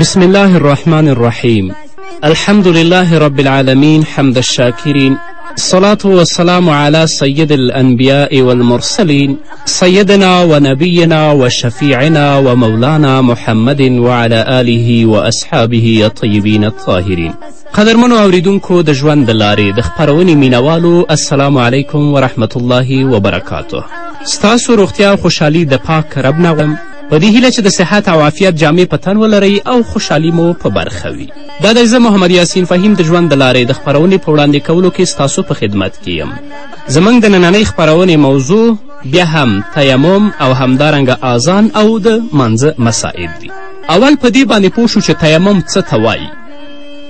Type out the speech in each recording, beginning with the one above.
بسم الله الرحمن الرحیم الحمد لله رب العالمین حمد الشاکرین صلاة والسلام على سيد الأنبياء والمرسلين سيدنا ونبينا وشفيعنا ومولانا محمد وعلى آله وأصحابه الطيبين الطاهرين قدرمنو اوریدونکو د ژوند د لارې د خپرونې مینوالو السلام علیکم ورحمت الله وبرکاته ستاسو روغتیا خوشحالي د پاک رب نه غواړم په دې هیله چې د صحت او عافیت جامې په تن ولرئ او خوشحالي مو په برخه وي دا دی زه محمد یاسین فهیم د ژوند د لارې د خپرونې په وړاندې کولو کې ستاسو په خدمت کې یم زموږ د نننۍ خپرونې موضوع بیا هم تیمم او همدارنګه آزان او د منځه مسائل دي اول په دې باندې پوه شو چې تیمم څه ته وایي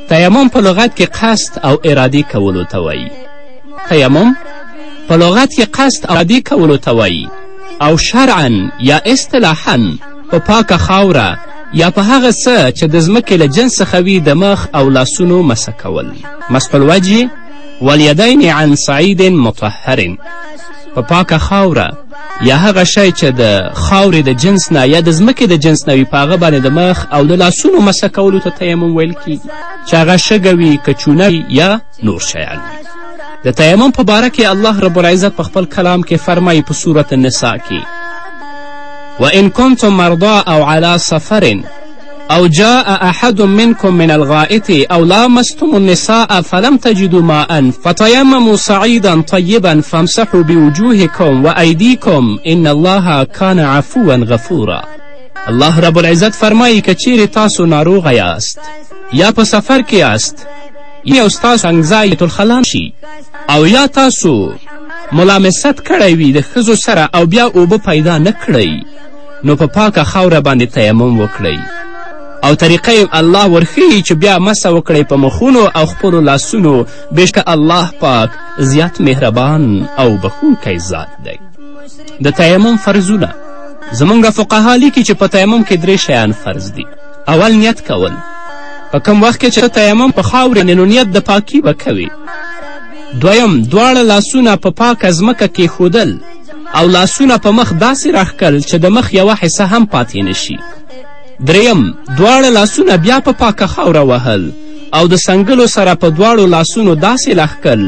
تیمم په لغت کې قصد او ارادې کولو ته وایي تیمم په لغت کې قصد او ارادې کولو ته وایي او شرعا یا اصطلاحا په پاکه خاوره یا په هغه څه چې د ځمکې له جنس څخه وي د مخ او لاسونو مسه کول مسح الوجه والیدین عن سعید مطهر په پاکه خاوره یا هغه شی چې د خاورې د جنس نه یا د ځمکې د جنس نه وي په هغه باندې د مخ او د لاسونو مسه کولو ته تیمم ویل کیږي چې هغه شګه وي که چونه یا نور شیان دي د تیمم په باره کې الله رب العزت په خپل کلام کې فرمایي په صورت النساء کې وان کنتم مرضا او علی سفر او جاء احد منکم من الغائط او لامستم النساء فلم تجدوا ماء فتیمموا صعیدا طیبا فامسحوا بوجوهکم وایدیکم ان الله کان عفوا غفورا الله رب العزت فرمایي که چیرې تاسو ناروغه یاست یا په سفر کې یاست یې او ستاسو څنګځای بیت الخلا شي او یا تاسو ملامست کړی وي د ښځو سره او بیا اوبه پیدا نه کړئ نو په پاکه خاوره باندې تیمم وکړئ او طریقه یې الله ورښیي چې بیا مسه وکړئ په مخونو او خپلو لاسونو بېشکه الله پاک زیات مهربان او بخونکی ذات دی د تیمم فرضونه زمونږ فقها لیکي چې په تیمم کې درې شیان فرض دي اول نیت کول په کم وخت کې چې ته تیمم په خاورې نو نیت د پاکي به کوي دویم دواړه لاسونه په پاکه ځمکه کیښودل او لاسونه په مخ داسې راښکل چې د مخ یوه حصه هم پاتې نشي دریم دواړه لاسونه بیا په پاکه خاوره وهل او د سنګلو سره په دواړو لاسونو داسې لښکل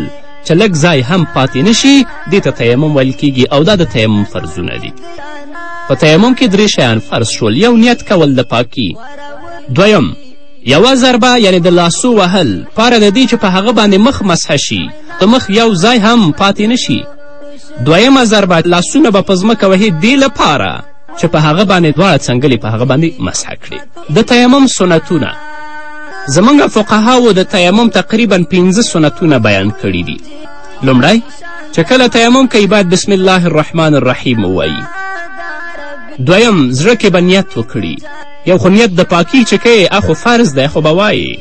چې لږ ځای هم پاتې نه شي دې ته تیمم ویل کیږي او دا د تیمم فرضونه دي په تیمم کې درې شیان فرض شول یو نیت کول د پاکي دویم یوه ضربه یعنی د لاسو وهل پاره د دې چې په هغه باندې مخ مسح شي د مخ یو ځای هم پاتې نه شي دویمه ضربه لاسونه به په ځمکه وهي دې لپاره چې په هغه باندې دواړه څنګلې په هغه باندې مسح کړي د تیمم سنتونه زموږ فقهاو د تیمم تقریبا پنځه سنتونه بیان کړي دي لومړی چې کله تیمم کوي باید بسم الله الرحمن الرحیم ووایي دویم زړه کې به نیت وکړي یو خو نیت د پاکی چې کوې اخو فرض دی خو به وایې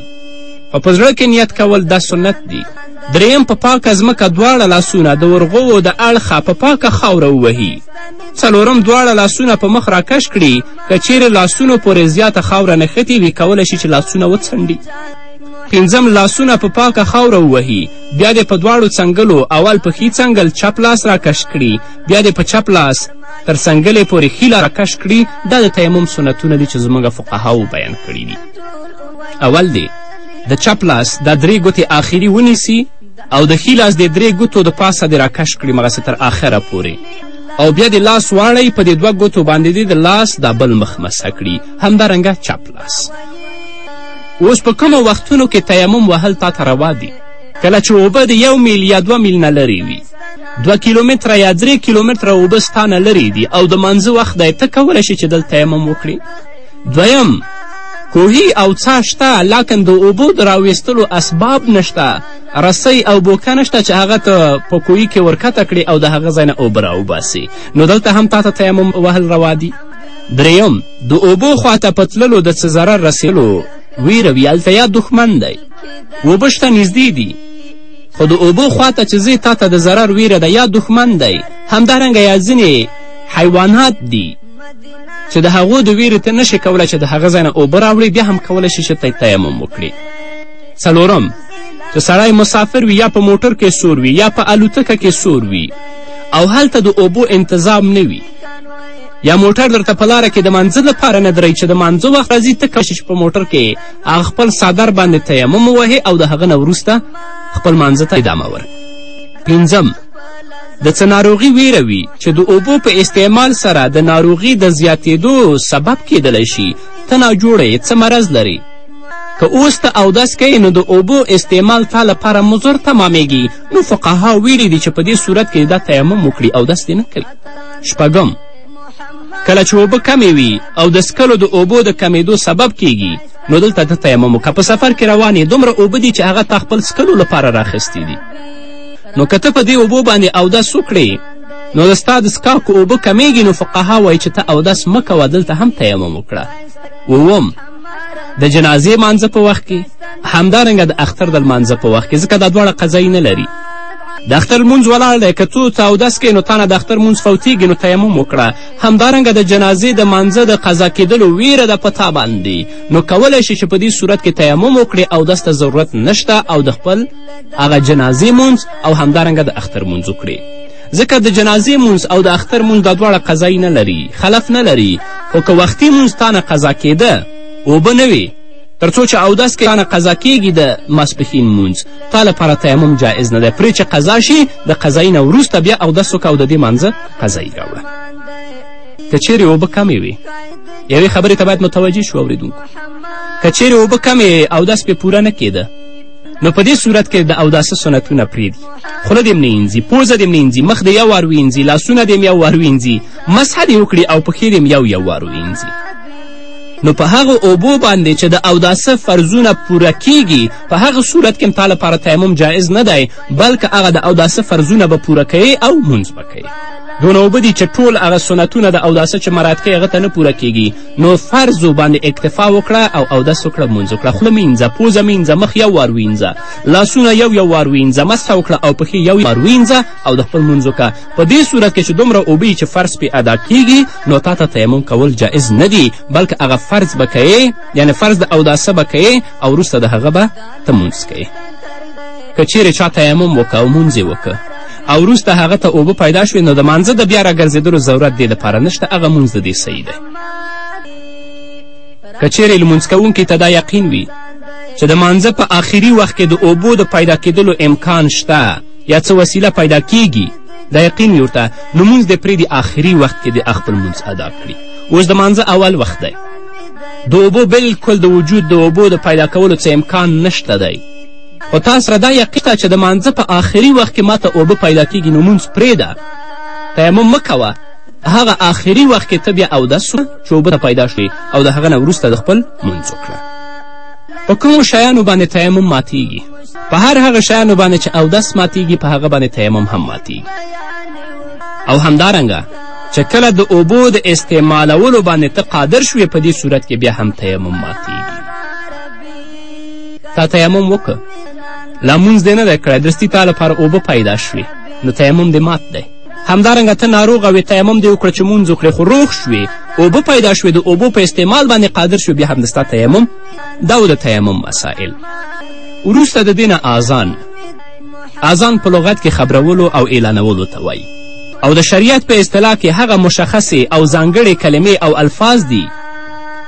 خو په زړه کې نیت کول دا سنت دی دریم په پاکه ځمکه دواړه لاسونه د ورغوو د اړخه په پاکه خاوره ووهي څلورم دواړه لاسونه په مخ راکش کړي که چیرې لاسونو پورې زیاته خاوره نښتې وي کولی شي چې لاسونه وڅنډي پنځم لاسونه په پاکه خاوره ووهي بیا دې په دواړو څنګلو اول په ښي څنګل چپ لاس راکش کړي بیا دې په چپ لاس تر څنګلې پورې ښي لاره کش کړي دا د تیمم سنتونه دي چې زموږ فقهاو بیان کړي دي اول دی د چپ لاس دا درې ګوتې آخري ونیسي او د ښي لاس دې درې ګوتو د پاسه دې راکش کړي مغسې تر آخره پورې او بیا دې لاس واړی په دې دوه ګوتو باندې دې د لاس دا بل مخ مسه کړي همدارنګه چپ لاس اوس په کومو وختونو کې تیمم وهل تا ته روا دي کله چې اوبه د یو میل یا دوه میل نه لرې وي دوه کیلومتره یا درې کیلومتره اوبه ستا نه لرې دي او د مانځه وخت دی ته کولی شي چې دلته تیمم وکړې دویم کوهی او څا شته لاکن د اوبو د راویستلو اسباب نشته رسۍ او بوکه نشته چې هغه ته په کوی کې ورکته کړې او د هغه ځای نه اوبه راوباسې نو دلته هم تاته تیمم وهل روا دي دریم د اوبو خواته په تللو د څه ضرر رسېدلو ویره وي هلته یا دښمن دی اوبه شته نږدې دي خو د اوبو خواته چې ځې تا ته د ضرر ویره ده یا دښمن دی همدارنګه یا ځینې حیوانات دي چې د هغو د ویرې ته نشي کولی چې د هغه ځای نه اوبه راوړي بیا هم کولی شي چې ته تیمم وکړي څلورم چې سړی مسافر وي یا په موټر کې سور وي یا په الوتکه کې سور وي او هلته د اوبو انتظام نه وي یا موټر درته په لاره کې د مانځه لپاره نه درئ چې د مانځه وخت راځي ته کولی چې په موټر کې هغه خپل څادر باندې تیمم ووهې او د هغه نه وروسته خپل مانځه ته ادامه ور پنځم د څه ناروغي ویره وي چې د اوبو په استعمال سره د ناروغي د زیاتېدو سبب کیدلی شي ته ناجوړه یې څه مرض لري که اوس ته اودس کوې نو د اوبو استعمال تا لپاره مضر تمامیږي نو فقها ویلي دي چې په دې صورت کې دا تیمم وکړي اودس دې نه کوي شپږم کله چې اوبه کمې وي او د څکلو د اوبو د کمیدو سبب کیږي نو دلته ته تیمم وکړه په سفر کې روان یې دومره اوبه دي چې هغه تا خپل څکلو لپاره راخیستې دي نو که ته په دې اوبو باندې اودس وکړې نو د ستا د څکاکو اوبه کمیږي نو فقها وایي چې ته اودس مه کوه دلته هم تیمم وکړه اووم د جنازې مانځه په وخت کې همدارنګه د اختر د لمانځه په وخت کې ځکه دا دواړه قضایي نه لري د اختر لمونځ ولاړ دی که څو ته اودس کوې نو تانه د اختر لمونځ فوتیږي نو تیمم وکړه همدارنګه د جنازې د مانځه د قضا کېدلو ویره ده په تا باندې نو کولی شي چې په دې صورت کې تیمم وکړې اودس ته ضرورت نشته او د خپل هغه جنازې مونځ او همدارنګه د اختر مونځ وکړې ځکه د جنازې مونځ او د اختر مونځ دا دواړه قضایی نه لري خلف نه لري خو که وختي مونځ تا نه قضا کېده اوبه نه وې تر څو چې اودس کې نه قضا کیږي د ماسپښین مونځ تا لپاره تیمم جایز نه دی پرې چې قضا شي د قضایي نه وروسته بیا اودس وکړه او د دې مانځه قضایي راوړه که چیرې اوبه کمې وي یوې خبرې ته باید متوجه شو اورېدونکو که چیرې اوبه کمې اودس پې پوره نه کېده نو په دې صورت کې د اوداسه سنتونه پرېږدي خوله دې نه وینځي پوزه دې نه وینځي مخ دې یو وار وینځي لاسونه دې یو وار وینځي مسحه دې وکړي او پښې دې یو یو وار وینځي نو په هغه اوبو باندې چې د اوداسه فرضونه پوره کیږي په هغه صورت کې تا لپاره تیمم جایز نه دی بلکې هغه د اوداسه فرضونه به پوره کوي او مونځ به کوي دونه اوبه دي چې ټول هغه سنتونه د اوداسه چې مراعت کوي هغه ته نه پوره کیږي نو فرض باندې اکتفا وکړه او اودس وکړه مونځ وکړه خوله مینځه پوزه مینځه مخ یو وار وینځه لاسونه یو یو وار وینځه مسحه وکړه او پښې یو وار وینځه او د خپل مونځ وکړه په دې صورت کې چې دومره اوبه چې فرض پې ادا کیږي نو تا ته تیمم کول جایز نه دي بلکې هغه فرض به کوې یعنې فرض د اوداسه به کوې او وروسته د هغه به ته مونځ کوې که چیرې چا تیمم وکړه او مونځ یې وکړه او وروسته هغه ته اوبه پیدا شوې نو د مانځه د بیا راګرځېدلو ضرورت دې دپاره نشته هغه مونځ د دې صحیح دی که چیرې لمونځ کوونکي ته دا یقین وي چې د مانځه په آخري وخت کې د اوبو د پیدا کېدلو امکان شته یا څه وسیله پیدا کیږي دا یقین وي ورته لمونځ دې پرېږدي آخري وخت کې د خپل لمونځ ادا کړي اوس د مانځه اول وخت دی د اوبو بلکل د وجود د اوبو د پیدا کولو څه امکان نشته دی خو تا سره دا یقین شته چې د مانځه په آخري وخت کې ماته اوبه پیدا کیږي نو مونځ پرېږده تیمم مه کوه هغه آخري وخت کې ته بیا اودس سوه چې اوبه ته پیدا شوې او د هغه نه وروسته د خپل مونځ وکړه په کومو شیانو باندې تیمم ماتیږي په هر هغه شیانو باندې چې اودس ماتیږي په هغه باندې تیمم هم ماتیږي او همدارنګه چې کله د اوبو د استعمالولو باندې ته قادر شوې په دې صورت کې بیا هم تیمم ماتیږي تا تیمم وکړه لا مونځ دې نه دی کړی درستي تا لپاره اوبه پیدا شوې نو تیمم دې مات دی همدارنګه ته ناروغه وې تیمم دې وکړه چې مونځ وکړې خو روغ شوې اوبه پیدا شوې د اوبو په استعمال باندې قادر شوې بیا هم د ستا تیمم دا و د تیمم مسائل وروسته د دې نه اذان اذان په لغت کې خبرولو او اعلانولو ته وایي او د شریعت په اصطلاح کې هغه مشخصې او ځانګړې کلمې او الفاظ دي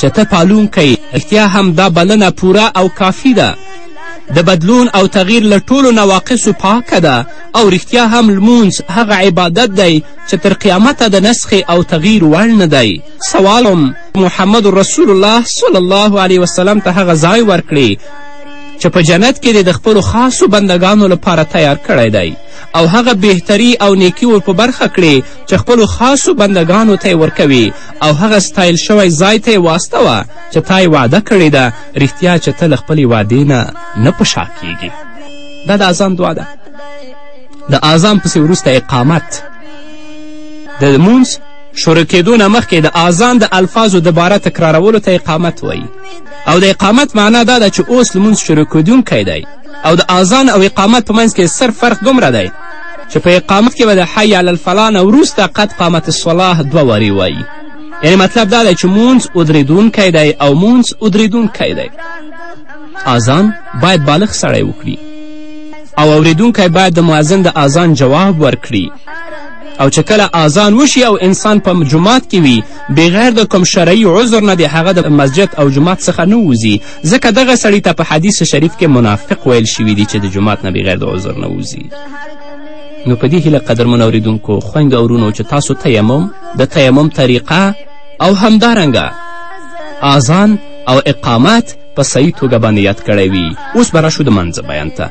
چته پالونکی رښتیا هم دا بلنه پوره او کافي ده د بدلون او تغییر له ټولو نواقصو پاکه ده او رښتیا هم لمونځ هغه عبادت دی چې تر قیامته د نسخې او تغییر وړ نه دی سوال محمد رسول الله صلی الله علیه وسلم ته هغه ځای ورکړي چې په جنت کې د خپلو خاصو بندګانو لپاره تیار کړی دی او هغه بهتری او نیکي ور په برخه کړې چې خپلو خاصو بنده ګانو ته یې ورکوي او هغه ستایل شوی ځای ته یې واستوه چې تا یې وعده کړې ده رښتیا چې ته له خپلې وعدې نه نه په شا کیږي دا د اذان دعا ده د اذان پسې وروسته اقامت د لمونځ شروع کېدو نه مخکې د اذان د الفاظو دوباره تکرارولو ته اقامت وایي او د اقامت معنا دا ده چې اوس لمونځ شروع کېدونکی دی او د اذان او اقامت په منځ کې صرف فرق دومره دی چې په اقامت کې به د حی علی الفلا نه وروسته قد قامت الصلاه دوه وارې وایي یعنې مطلب دا دی چې مونځ ودرېدونکی دی او مونځ ودرېدونکی دی اذان باید بالغ سړی وکړي او اوریدونکی باید د معزن د اذان جواب ورکړي او چې کله اذان وشي او انسان په جومات کې وي بغیر د کوم شرعي عذر نه د هغه د مسجد او جومات څخه نه ووځي ځکه دغه سړي ته په حدیث شریف کې منافق ویل شوي دي چې د جومات نه بغیر د عذر نه وځي نو په دې هیله قدرمن اوریدونکو خویندو او ورونو چې تاسو تیمم د تیمم طریقه او همدارنګه آزان او اقامت په صحیح توګه باندې یاد کړی وي اوس به راشو د منځه بیان ته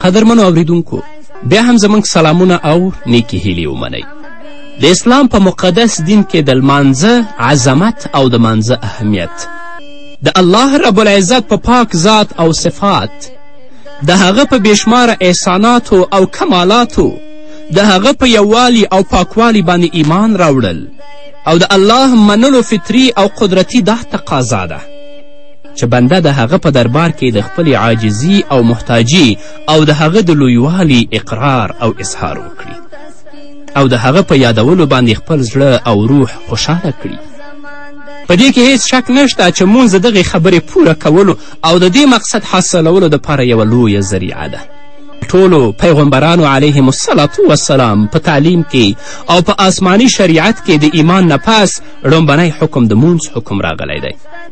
قدرمنو اوریدونکو بیا هم زموږ سلامونه او نیکې هیلې ومنئ د اسلام په مقدس دین کې د لمانځه عظمت او د مانځه اهمیت د الله رب العزت په پاک ذات او صفات د هغه په بېشماره احساناتو او کمالاتو د هغه په یووالي او پاکوالي باندې ایمان راوړل او د الله منلو فطري او قدرتي دا تقاضا ده چې بنده د هغه په دربار کې د خپلې عاجزي او محتاجي او د هغه د لویوالي اقرار او اظهار وکړي او د هغه په یادولو باندې خپل زړه او روح خوشحاله کړي په دې کې هیڅ شک نشته چې مونځ د دغې خبرې پوره کولو او د دې مقصد حاصلولو دپاره یوه لویه ذریعه ده ټولو پیغمبرانو علیهم الصلاة وسلام په تعلیم کې او په آسمانی شریعت کې د ایمان نه پس ړومبنی حکم د مونځ حکم راغلی دی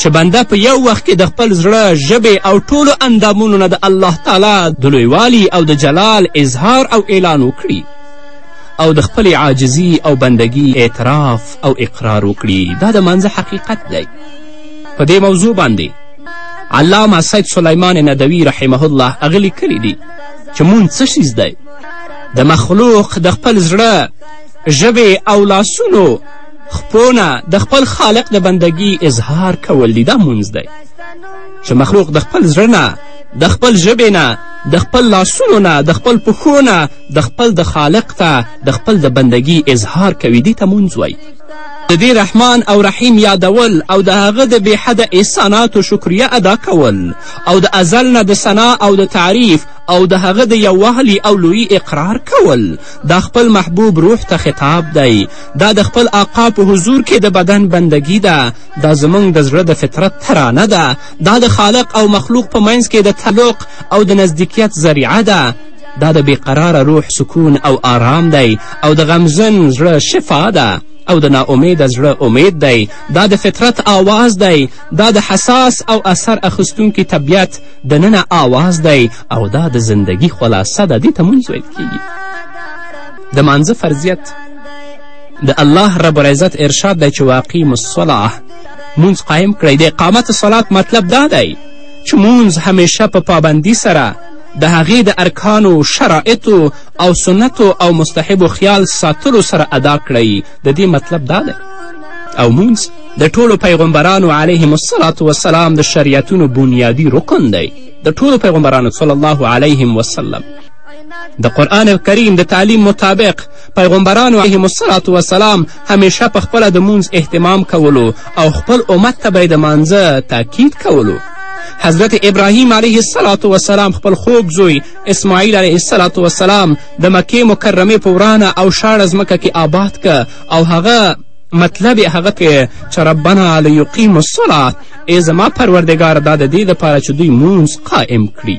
چې بنده په یو وخت کې د خپل زړه ژبې او ټولو اندامونو نه د الله تعالی د لویوالي او د جلال اظهار او اعلان وکړي او د خپلې عاجزي او بندګي اعتراف او اقرار وکړي دا د منځه حقیقت دی په دې موضوع باندې علامه سید سلیمان ندوي رحمه الله هغه لیکلي دي چې مونږ څه شیز دی د مخلوق د خپل زړه ژبې او لاسونو خپونه د خپل خالق د بندګي اظهار کول دي دا مونځ دی چې مخلوق د خپل زړه نه د خپل ژبې نه د خپل لاسونو نه د خپل پښو نه د خپل د خالق ته د خپل د بندګي اظهار کوي دې ته مونځ وایي د دې رحمان او رحیم یادول او د هغه د بېحده احساناتو شکریه ادا کول او د ازل نه د ثنا او د تعریف او د هغه د یووالي او لویي اقرار کول دا خپل محبوب روح ته خطاب دی دا د خپل آقا په حضور کې د بدن بندګي ده دا زموږ د زړه د فطرت ترانه ده دا د خالق او مخلوق په منځ کې د تعلق او د نزدیکیت ذریعه ده دا د بېقراره روح سکون او آرام دی او د غمزن زړه شفا ده او د ناامید زړه امید دی دا د فطرت آواز دی دا د حساس او اثر اخیستونکي طبیعت د ننه آواز دی او دا د زندگی خلاصه ده دې ته مونځ ویل کیږي د مانځه فرضیت د الله رب العزت ارشاد دی چې واقیم الصلاه مونځ قایم کړئ د اقامت صلات مطلب دا دی چې مونځ همیشه په پابندی سره د هغې د ارکانو شرایطو او سنتو او مستحبو خیال ساتلو سره ادا کړئ د دې مطلب دا دی او مونځ د ټولو پیغمبرانو علیهم الصلاة وسلام د شریعتونو بنیادی رکن دی د ټولو پیغمبرانو صلی الله علیهم وسلم د قرآن کریم د تعلیم مطابق پیغمبرانو علیهم الصلاة وسلام همیشه په خپله د مونځ اهتمام کولو او خپل امت ته به یې د مانځه تاکید کولو حضرت ابراهیم علیه السلام وسلام خپل خوږ زوی اسماعیل علیه السلام وسلام د مکې مکرمې په ورانه او شاړه ځمکه کې آباد که او هغه مطلب یې هغه کې چې ربنا لیقیم الصلات ای زما پروردګار دا د دې دپاره چې دوی مونځ قایم کړي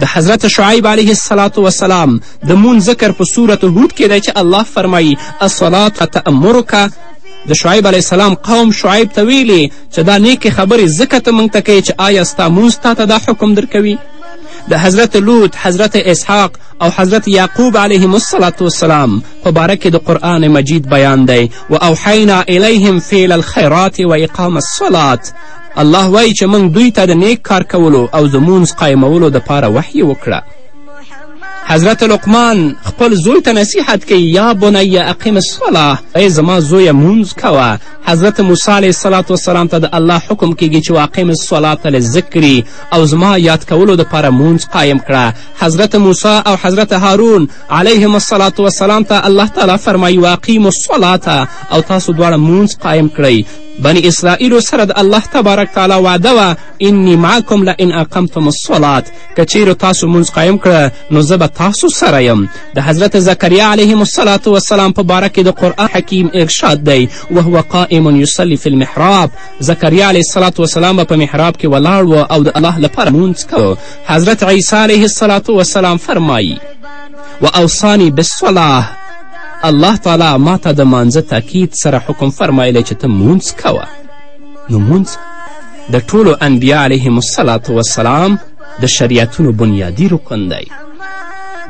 د حضرت شعیب علیه السلام وسلام د مون ذکر په صورت هود کې دی چې الله فرمایي الصلات تأمرک د شعیب علیه السلام قوم شعیب ته ویلې چې دا نیکې خبرې ځکه ته موږ ته کوې چې آیا ستا مونځ تا ته دا حکم درکوي د حضرت لوط حضرت اسحاق او حضرت یعقوب علیهم الصلاة والسلام په باره کې د قرآن مجید بیان دی و اوحینا الیهم فعل الخیرات و اقام الصلات الله وایي چې موږ دوی ته د نیک کار کولو او زمونځ قایمولو دپاره وحی وکړه حضرت لقمان خپل زوی ته نصیحت کوي یا بنیه اقیم الصلاه ای زما زویه مونځ کوه حضرت موسی علیه السلام وسلام ته د الله حکم کیږي چې واقیم الصلاه لذکري او زما یاد کولو دپاره مونځ قایم کړه حضرت موسی او حضرت هارون علیهم الصلاه وسلام ته الله تعالی فرمایي واقیم الصلاه او تاسو دواړه مونځ قایم کړئ بني اسرائیلو سره د الله تبارک تعالی وعده وه انی معکم لئن اقمتم الصلات که چیرې تاسو مونځ قایم کړه نو زه به تاسو سره یم د حضرت زکریا علیهم الصلاة والسلام په باره کې د قرآن حکیم ارشاد دی وهو قائم یصلي فی المحراب زکریا علیه الصلاة والسلام به په محراب کې ولاړ و او د الله لپاره مونځ کوه حضرت عیسی علیه الصلاة والسلام فرمایی و اوصانی بالصلاه الله تعالی ما ته د مانځه تاکید سره حکم فرمایلی چې ته مونځ کوه نو مونځ د ټولو انبیا علیهم الصلاة وسلام د شریعتونو بنیادي رکن دی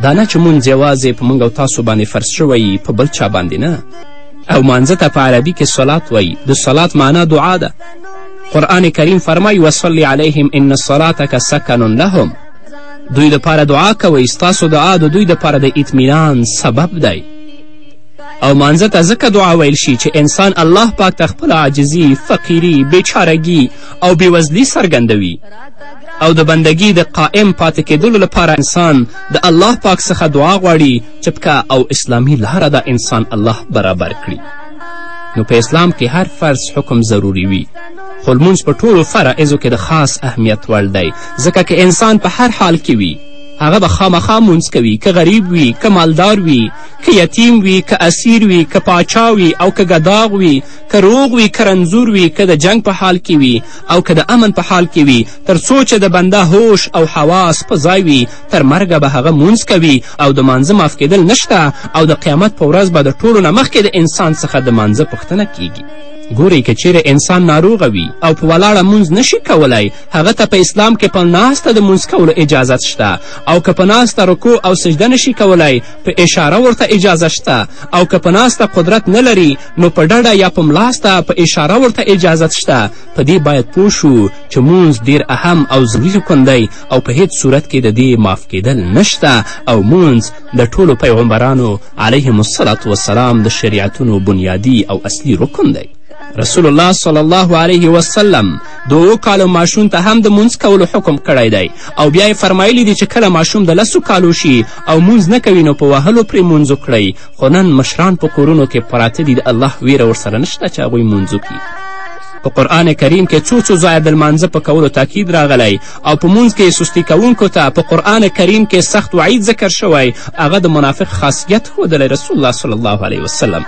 دا نه چې مونځ یوازې په موږ او تاسو باندې فرض شوی په بل چا باندې نه او مانځه ته په عربي کې صلات وایي د صلات معنا دعا ده قرآن کریم فرمایي وصلی علیهم ان صلاتک سکن لهم دوی دپاره دعا کوئ ستاسو دعا د دوی دپاره د اطمینان سبب دی او مانځه ته ځکه دعا ویل شي چې انسان الله پاک ته خپل عاجزي فقیري بیچارګي او بېوزلي څرګندوي او د بندګي د قائم پاتې کېدلو لپاره انسان د الله پاک څخه دعا غواړي چې پکه او اسلامي لاره دا انسان الله برابر کړي نو په اسلام کې هر فرض حکم ضروري وي خو لمونځ په ټولو فرایضو کې د خاص اهمیت وړ دی ځکه که انسان په هر حال کې وي هغه به خامخا مونځ کوي که غریب وي که مالدار وي که یتیم وي که اسیر وي که پاچا وي او که ګداغ وي که روغ وي که رنځور وي که د جنگ په حال کې وي او که د امن په حال کې وي تر څو چې د بنده هوش او حواس په ځای وي تر مرګه به هغه مونځ کوي او د مانځه معاف کېدل نشته او د قیامت په ورځ به د ټولو نه مخکې د انسان څخه د مانځه پوښتنه کیږي ګورئ که چیرې انسان ناروغه وي او په ولاړه مونځ نشي کولای هغه ته په اسلام کې په ناسته د مونځ کولو اجازت شته او که په ناسته رکوع او سجده نشي کولای په اشاره ورته اجازه شته او که په ناسته قدرت نه لري نو په ډډه یا په ملاسته په اشاره ورته اجازت شته په دې باید پوه شو چې مونځ ډیر اهم او ضروري رکن دی او په هیڅ صورت کې د دې معاف کیدل نشته او مونځ د ټولو پیغمبرانو علیهم الصلاة والسلام د شریعتونو بنیادي او اصلي رکن دی رسول الله صلی الله علیه وسلم د اوو کالو ماشوم ته هم د مونځ کولو حکم کړی دی او بیا یې فرمایلی دي چې کله ماشوم د لسو کالو شي او مونځ نه کوي نو په وهلو پرې مونځ وکړئ خو نن مشران په کورونو کې پراته دي د الله ویره ورسره نشته چې هغوی مونځ وکړي په قرآن کریم کې څو څو ځایه د لمانځه په کولو تاکید راغلی او په مونځ کې سستی کوونکو ته په قرآن کریم کې سخت وعید ذکر شوی هغه د منافق خاصیت ښودلی رسول الله صلی الله علیه وسلم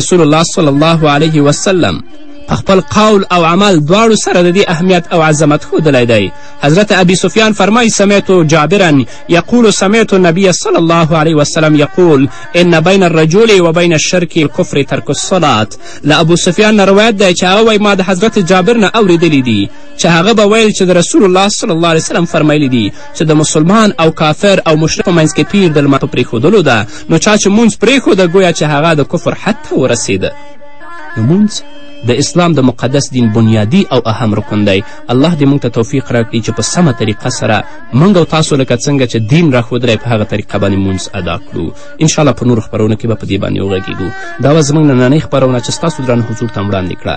رسول الله صلی الله علیه وسلم په خپل قول او عمل دواړو سره د دې اهمیت او عظمت ښودلی دی حضرت ابي سفیان فرمایي سمعت جابرا یقول سمعت النبی صلی الله علیه وسلم یقول ان بین الرجل و بین الشرک الکفر ترک الصلات له ابو سفیان نه روایت دی چې هغه وایي ما د حضرت جابر نه اورېدلی دي چې هغه به ویل چې د رسول الله صلی الله علیه وسلم فرمایلی دي چې د مسلمان او کافر او مشرک په منځ کې پیر د لمر په پرېښودلو ده نو چا چې مونځ پرېښوده ګویا چې هغه د کفر حد ته ورسېده نو مونځ د اسلام د مقدس دین بنیادی او اهم رکن دی الله دې موږ ته توفیق راکړي چې په سمه طریقه سره موږ او تاسو لکه څنګه چې دین راښودلی په هغه طریقه باندې مونځ ادا کړو انشاءالله په نورو خپرونو کې به په دې باندې وغږیږو دا وه زموږ نننۍ خپرونه چې ستاسو درانه حضور ته وړاندې کړه